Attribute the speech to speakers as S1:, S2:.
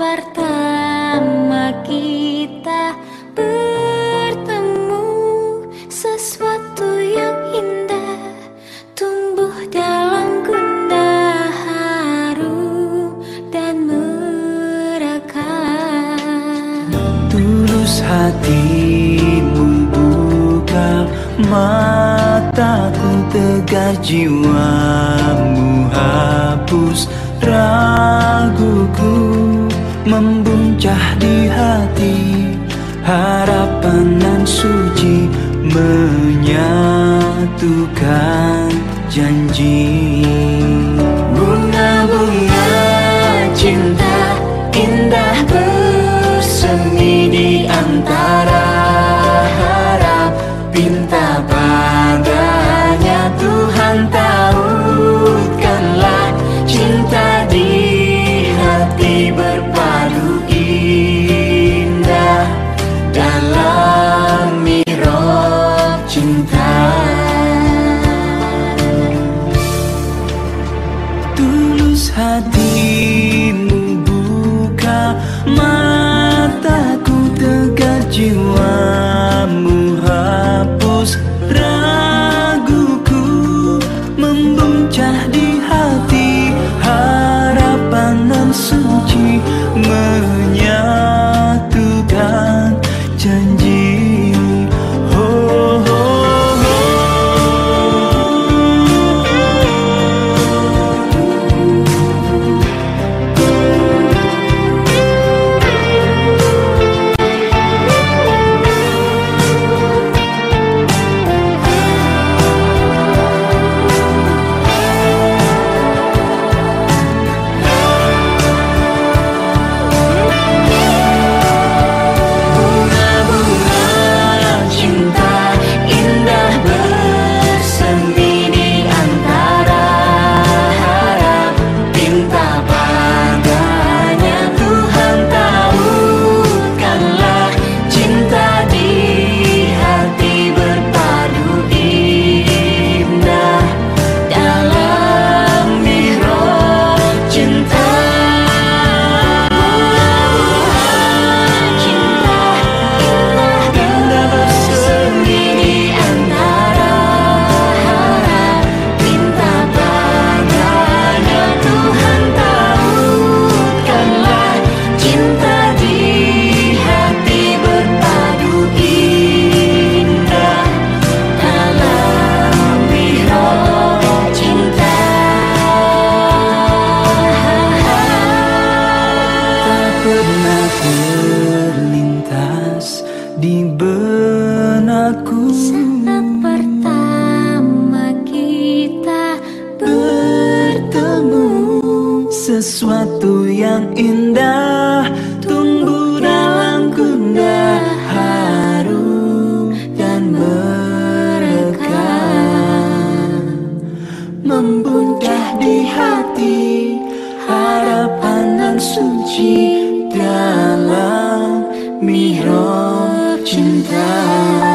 S1: pertama kita bertemu sesuatu yang indah tumbuh dalam gundah haru dan meraka tulus hatimu buka mataku tegar jiwamu hapus raguku membuncah di hati Harapan dan suci menyatukan janji. terlintas di benakku.
S2: Saat pertama kita
S1: bertemu. Sesuatu yang indah tumbuh dalam gunda harum dan mereka membuncah di hati harapan dan suci dalam mihrab cinta.